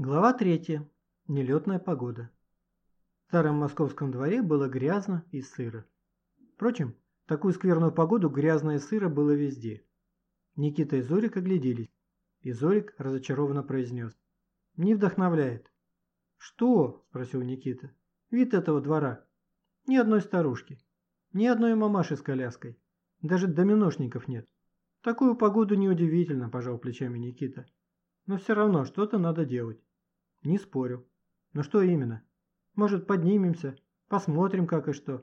Глава 3. Нелетная погода. В старом московском дворе было грязно и сыро. Впрочем, такую скверную погоду грязно и сыро было везде. Никита и Зорик огляделись, и Зорик разочарованно произнес. «Не вдохновляет». «Что?» – спросил Никита. «Вид этого двора. Ни одной старушки, ни одной мамаши с коляской. Даже доминошников нет. Такую погоду неудивительно», – пожал плечами Никита. «Но все равно что-то надо делать». Не спорю. Но что именно? Может, поднимемся, посмотрим, как и что.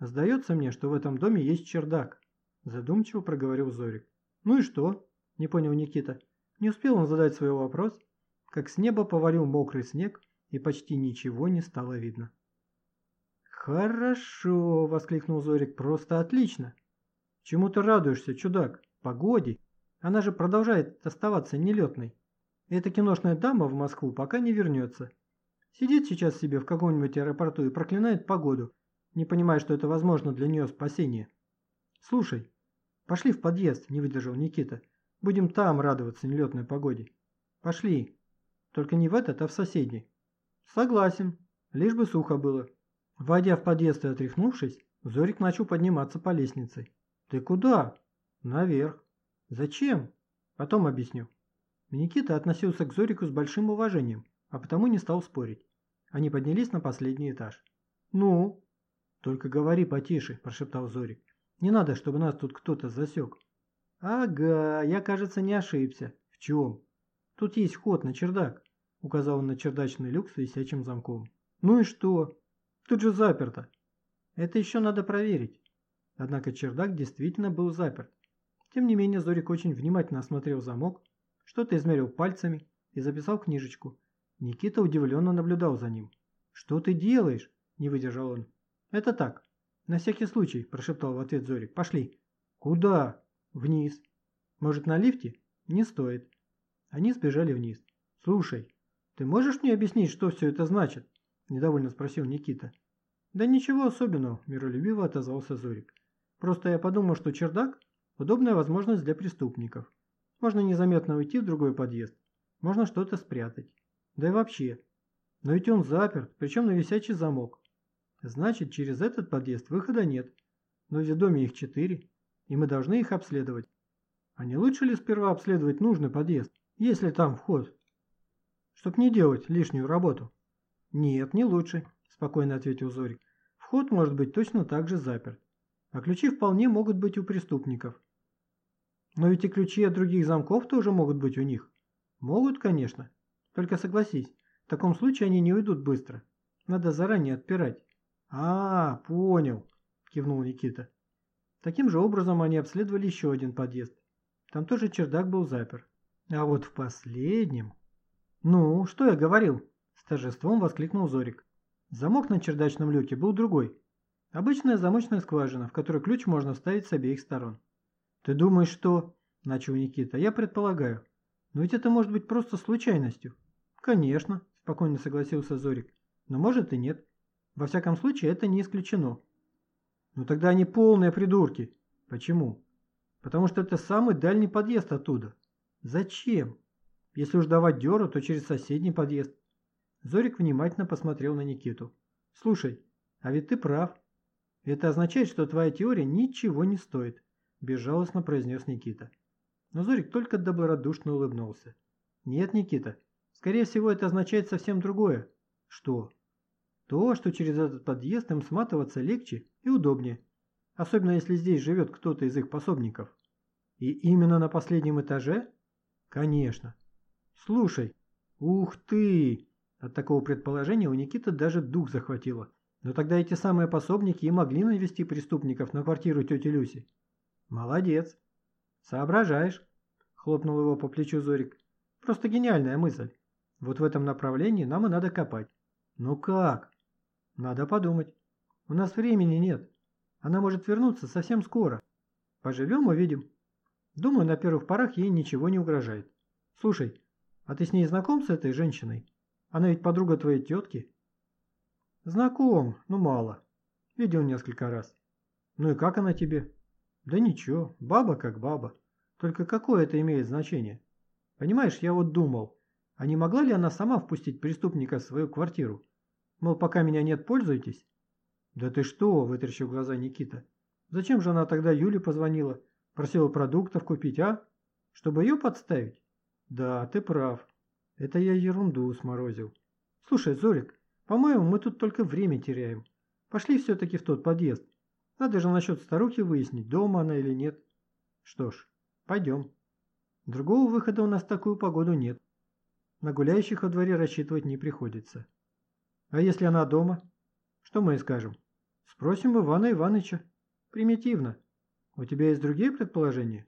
Сдается мне, что в этом доме есть чердак. Задумчиво проговорил Зорик. Ну и что? Не понял Никита. Не успел он задать свой вопрос, как с неба повалил мокрый снег, и почти ничего не стало видно. «Хорошо!» – воскликнул Зорик. «Просто отлично!» «Чему ты радуешься, чудак? Погоде! Она же продолжает оставаться нелетной!» Эта киношная дама в Москву пока не вернется. Сидит сейчас себе в каком-нибудь аэропорту и проклинает погоду, не понимая, что это возможно для нее спасение. Слушай, пошли в подъезд, не выдержал Никита. Будем там радоваться нелетной погоде. Пошли. Только не в этот, а в соседний. Согласен, лишь бы сухо было. Войдя в подъезд и отряхнувшись, Зорик начал подниматься по лестнице. Ты куда? Наверх. Зачем? Потом объясню. Никита относился к Зорику с большим уважением, а потому не стал спорить. Они поднялись на последний этаж. «Ну?» «Только говори потише», – прошептал Зорик. «Не надо, чтобы нас тут кто-то засек». «Ага, я, кажется, не ошибся». «В чем?» «Тут есть ход на чердак», – указал он на чердачный люк с висячим замком. «Ну и что? Тут же заперто». «Это еще надо проверить». Однако чердак действительно был заперт. Тем не менее, Зорик очень внимательно осмотрел замок что-то измерил пальцами и записал книжечку. Никита удивленно наблюдал за ним. «Что ты делаешь?» – не выдержал он. «Это так. На всякий случай», – прошептал в ответ Зорик. «Пошли». «Куда?» «Вниз». «Может, на лифте?» «Не стоит». Они сбежали вниз. «Слушай, ты можешь мне объяснить, что все это значит?» – недовольно спросил Никита. «Да ничего особенного», – миролюбиво отозвался Зорик. «Просто я подумал, что чердак – удобная возможность для преступников. Можно незаметно уйти в другой подъезд, можно что-то спрятать. Да и вообще. Но ведь он заперт, причем на висячий замок. Значит, через этот подъезд выхода нет. Но в доме их четыре, и мы должны их обследовать. А не лучше ли сперва обследовать нужный подъезд, если там вход? Чтоб не делать лишнюю работу. Нет, не лучше, спокойно ответил Зорик. Вход может быть точно так же заперт. А ключи вполне могут быть у преступников. Но ведь и ключи от других замков тоже могут быть у них. Могут, конечно. Только согласись, в таком случае они не уйдут быстро. Надо заранее отпирать. А, понял, кивнул Никита. Таким же образом они обследовали еще один подъезд. Там тоже чердак был запер. А вот в последнем... Ну, что я говорил? С торжеством воскликнул Зорик. Замок на чердачном люке был другой. Обычная замочная скважина, в которой ключ можно вставить с обеих сторон. «Ты думаешь, что...» – начал Никита. «Я предполагаю. Но ведь это может быть просто случайностью». «Конечно», – спокойно согласился Зорик. «Но может и нет. Во всяком случае, это не исключено». «Ну тогда они полные придурки». «Почему?» «Потому что это самый дальний подъезд оттуда». «Зачем?» «Если уж давать дёру, то через соседний подъезд». Зорик внимательно посмотрел на Никиту. «Слушай, а ведь ты прав. Это означает, что твоя теория ничего не стоит. – безжалостно произнес Никита. Но Зорик только добродушно улыбнулся. «Нет, Никита, скорее всего это означает совсем другое». «Что?» «То, что через этот подъезд им сматываться легче и удобнее, особенно если здесь живет кто-то из их пособников». «И именно на последнем этаже?» «Конечно». «Слушай, ух ты!» От такого предположения у Никиты даже дух захватило. Но тогда эти самые пособники и могли навести преступников на квартиру тети Люси. «Молодец. Соображаешь», – хлопнул его по плечу Зорик. «Просто гениальная мысль. Вот в этом направлении нам и надо копать». «Ну как?» «Надо подумать. У нас времени нет. Она может вернуться совсем скоро. Поживем – увидим. Думаю, на первых порах ей ничего не угрожает. Слушай, а ты с ней знаком с этой женщиной? Она ведь подруга твоей тетки?» «Знаком, но мало. Видел несколько раз. Ну и как она тебе?» Да ничего, баба как баба. Только какое это имеет значение? Понимаешь, я вот думал, А не могла ли она сама впустить преступника в свою квартиру? Мол, пока меня нет, пользуйтесь? Да ты что, вытрящил глаза Никита. Зачем же она тогда Юле позвонила? Просила продуктов купить, а? Чтобы ее подставить? Да, ты прав. Это я ерунду сморозил. Слушай, Зорик, по-моему, мы тут только время теряем. Пошли все-таки в тот подъезд. Надо же насчет старухи выяснить, дома она или нет. Что ж, пойдем. Другого выхода у нас в такую погоду нет. На гуляющих во дворе рассчитывать не приходится. А если она дома? Что мы и скажем? Спросим Ивана Ивановича. Примитивно. У тебя есть другие предположения?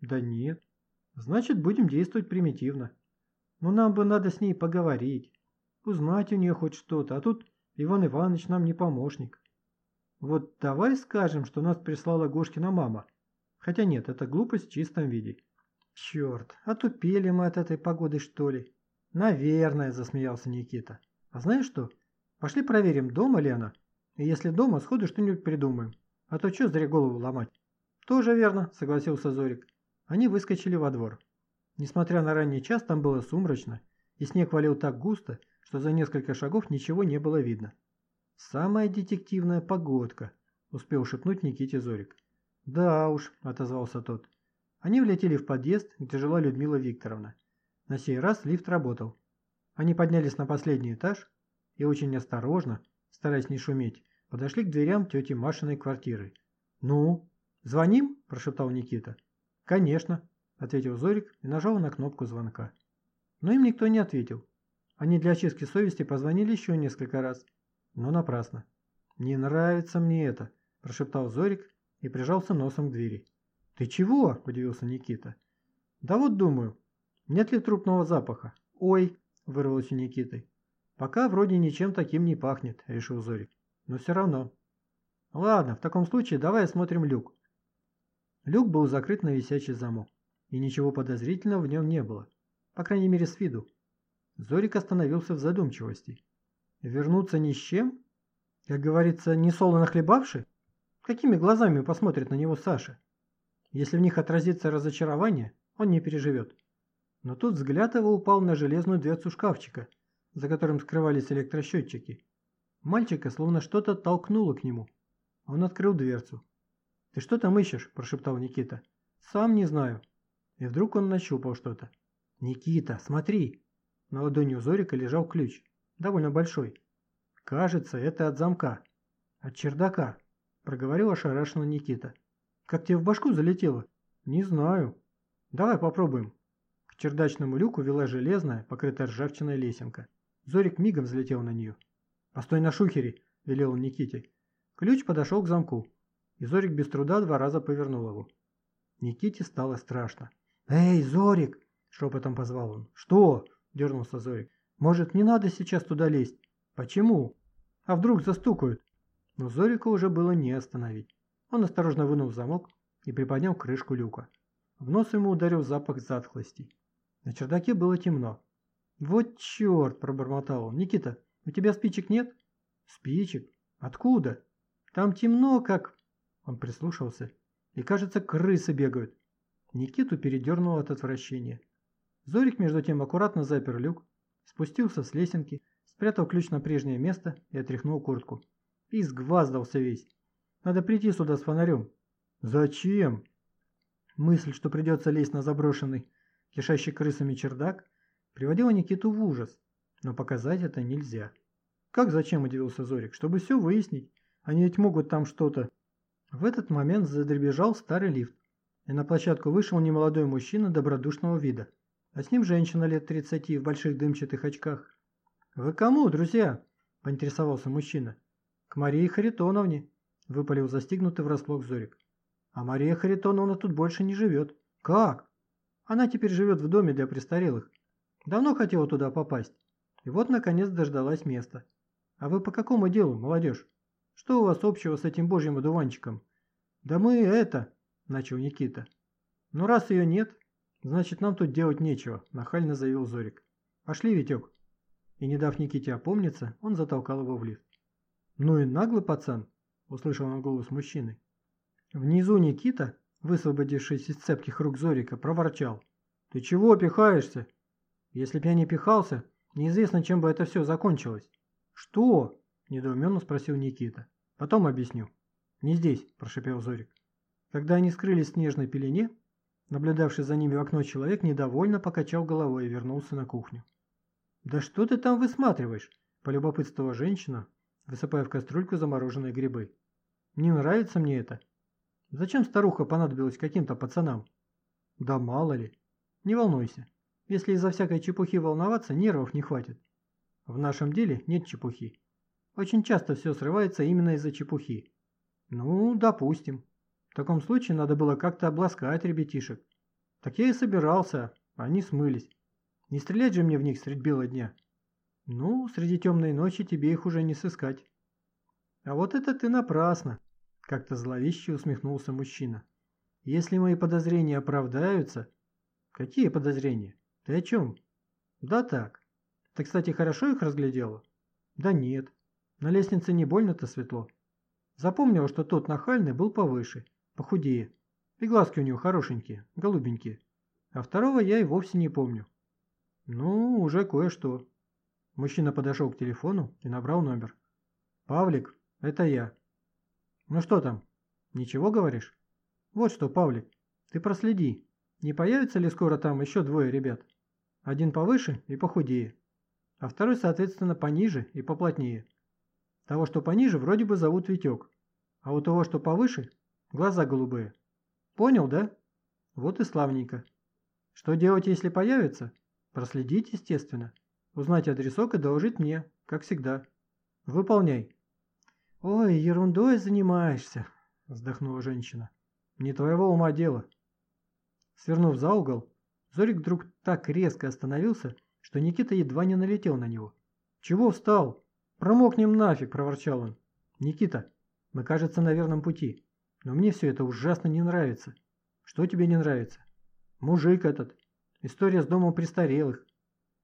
Да нет. Значит, будем действовать примитивно. Но нам бы надо с ней поговорить. Узнать у нее хоть что-то. А тут Иван Иванович нам не помощник. Вот давай скажем, что нас прислала Гошкина мама. Хотя нет, это глупость в чистом виде. Черт, отупели мы от этой погоды, что ли? Наверное, засмеялся Никита. А знаешь что? Пошли проверим, дома ли она. И если дома, сходу что-нибудь придумаем. А то что зря голову ломать? Тоже верно, согласился Зорик. Они выскочили во двор. Несмотря на ранний час, там было сумрачно, и снег валил так густо, что за несколько шагов ничего не было видно. «Самая детективная погодка», – успел шепнуть Никите Зорик. «Да уж», – отозвался тот. Они влетели в подъезд, где жила Людмила Викторовна. На сей раз лифт работал. Они поднялись на последний этаж и очень осторожно, стараясь не шуметь, подошли к дверям тети Машиной квартиры. «Ну, звоним?» – прошептал Никита. «Конечно», – ответил Зорик и нажал на кнопку звонка. Но им никто не ответил. Они для очистки совести позвонили еще несколько раз – но напрасно. «Не нравится мне это», – прошептал Зорик и прижался носом к двери. «Ты чего?» – удивился Никита. «Да вот думаю, нет ли трупного запаха?» «Ой!» – вырвалось у Никиты. «Пока вроде ничем таким не пахнет», – решил Зорик. «Но все равно». «Ладно, в таком случае давай осмотрим люк». Люк был закрыт на висячий замок, и ничего подозрительного в нем не было, по крайней мере с виду. Зорик остановился в задумчивости. Вернуться ни с чем? Как говорится, не солоно хлебавши? Какими глазами посмотрит на него Саша? Если в них отразится разочарование, он не переживет. Но тут взгляд его упал на железную дверцу шкафчика, за которым скрывались электросчетчики. Мальчика словно что-то толкнуло к нему. Он открыл дверцу. «Ты что там ищешь?» – прошептал Никита. «Сам не знаю». И вдруг он нащупал что-то. «Никита, смотри!» На ладони у Зорика лежал ключ довольно большой. Кажется, это от замка. От чердака, проговорил ошарашенно Никита. Как тебе в башку залетело? Не знаю. Давай попробуем. К чердачному люку вела железная, покрытая ржавчиной лесенка. Зорик мигом взлетел на нее. «Постой на шухере!» – велел он Никите. Ключ подошел к замку, и Зорик без труда два раза повернул его. Никите стало страшно. «Эй, Зорик!» – шепотом позвал он. «Что?» – дернулся Зорик. Может, не надо сейчас туда лезть? Почему? А вдруг застукают? Но Зорика уже было не остановить. Он осторожно вынул замок и приподнял крышку люка. В нос ему ударил запах затхлости. На чердаке было темно. «Вот черт!» – пробормотал он. «Никита, у тебя спичек нет?» «Спичек? Откуда?» «Там темно, как...» Он прислушался. «И, кажется, крысы бегают». Никиту передернуло от отвращения. Зорик, между тем, аккуратно запер люк Спустился с лесенки, спрятал ключ на прежнее место и отряхнул куртку. И сгваздался весь. Надо прийти сюда с фонарем. Зачем? Мысль, что придется лезть на заброшенный, кишащий крысами чердак, приводила Никиту в ужас. Но показать это нельзя. Как зачем, удивился Зорик, чтобы все выяснить. Они ведь могут там что-то. В этот момент задребежал старый лифт, и на площадку вышел немолодой мужчина добродушного вида а с ним женщина лет 30 в больших дымчатых очках. «Вы кому, друзья?» – поинтересовался мужчина. «К Марии Харитоновне», – выпалил застигнутый врасплох Зорик. «А Мария Харитоновна тут больше не живет». «Как?» «Она теперь живет в доме для престарелых. Давно хотела туда попасть. И вот, наконец, дождалась места. А вы по какому делу, молодежь? Что у вас общего с этим божьим одуванчиком?» «Да мы это...» – начал Никита. «Ну, раз ее нет, «Значит, нам тут делать нечего», – нахально заявил Зорик. «Пошли, Витек». И не дав Никите опомниться, он затолкал его в лифт. «Ну и наглый пацан», – услышал он голос мужчины. Внизу Никита, высвободившись из цепких рук Зорика, проворчал. «Ты чего пихаешься?» Если б я не пихался, неизвестно, чем бы это все закончилось. Что? Недоуменно спросил Никита. Потом объясню. Не здесь, прошипел Зорик. Когда они скрылись в снежной пелене, наблюдавший за ними в окно человек недовольно покачал головой и вернулся на кухню. «Да что ты там высматриваешь?» – полюбопытствовала женщина, высыпая в кастрюльку замороженные грибы. «Не нравится мне это. Зачем старуха понадобилась каким-то пацанам?» «Да мало ли. Не волнуйся. Если из-за всякой чепухи волноваться, нервов не хватит. В нашем деле нет чепухи. Очень часто все срывается именно из-за чепухи. Ну, допустим. В таком случае надо было как-то обласкать ребятишек. Так я и собирался, а они смылись. Не стрелять же мне в них средь бела дня. Ну, среди темной ночи тебе их уже не сыскать. А вот это ты напрасно, как-то зловеще усмехнулся мужчина. Если мои подозрения оправдаются... Какие подозрения? Ты о чем? Да так. Ты, кстати, хорошо их разглядела? Да нет. На лестнице не больно-то светло. Запомнила, что тот нахальный был повыше, похудее. И глазки у него хорошенькие, голубенькие. А второго я и вовсе не помню. Ну, уже кое-что. Мужчина подошел к телефону и набрал номер. «Павлик, это я». «Ну что там? Ничего говоришь?» «Вот что, Павлик, ты проследи, не появится ли скоро там еще двое ребят? Один повыше и похудее, а второй, соответственно, пониже и поплотнее. Того, что пониже, вроде бы зовут Витек, а у того, что повыше, глаза голубые. Понял, да? Вот и славненько. Что делать, если появится? Проследить, естественно. Узнать адресок и доложить мне, как всегда. Выполняй. Ой, ерундой занимаешься, вздохнула женщина. Не твоего ума дело. Свернув за угол, Зорик вдруг так резко остановился, что Никита едва не налетел на него. «Чего встал? Промокнем нафиг!» – проворчал он. «Никита, мы, кажется, на верном пути, но мне все это ужасно не нравится». «Что тебе не нравится?» «Мужик этот. История с домом престарелых.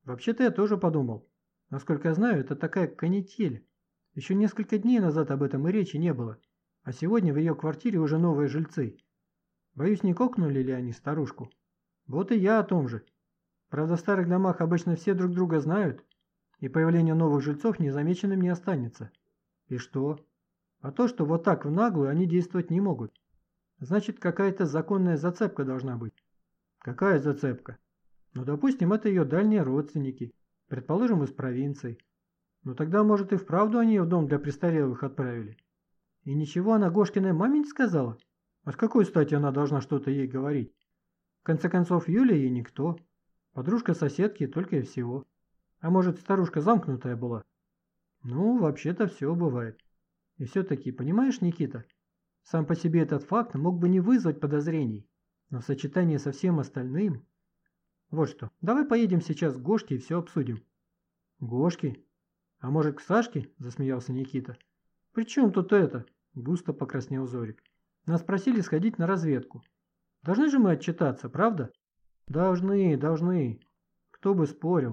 Вообще-то я тоже подумал. Насколько я знаю, это такая канитель. Еще несколько дней назад об этом и речи не было, а сегодня в ее квартире уже новые жильцы. Боюсь, не кокнули ли они старушку? Вот и я о том же. Правда, в старых домах обычно все друг друга знают, и появление новых жильцов незамеченным не останется. И что? А то, что вот так в наглую они действовать не могут. Значит, какая-то законная зацепка должна быть. Какая зацепка? Ну, допустим, это ее дальние родственники, предположим, из провинции. Ну, тогда, может, и вправду они ее в дом для престарелых отправили. И ничего она Гошкиной маме не сказала? А с какой стати она должна что-то ей говорить? В конце концов, Юля ей никто. Подружка соседки только и всего. А может, старушка замкнутая была? Ну, вообще-то все бывает. И все-таки, понимаешь, Никита, сам по себе этот факт мог бы не вызвать подозрений, но в сочетании со всем остальным... Вот что, давай поедем сейчас к Гошке и все обсудим. Гошке? А может, к Сашке? Засмеялся Никита. При чем тут это? Густо покраснел Зорик. Нас просили сходить на разведку. Должны же мы отчитаться, правда? Должны, должны. Кто бы спорил.